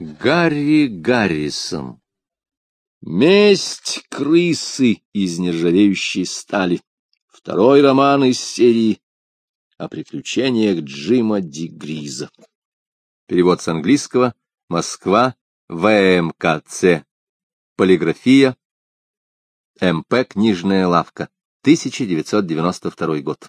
Гарри Гаррисон. Месть крысы из нержавеющей стали. Второй роман из серии о приключениях Джима Дигриза. Перевод с английского. Москва. ВМКЦ. Полиграфия. МП «Книжная лавка». 1992 год.